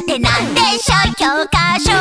てなんでしょ？う教科書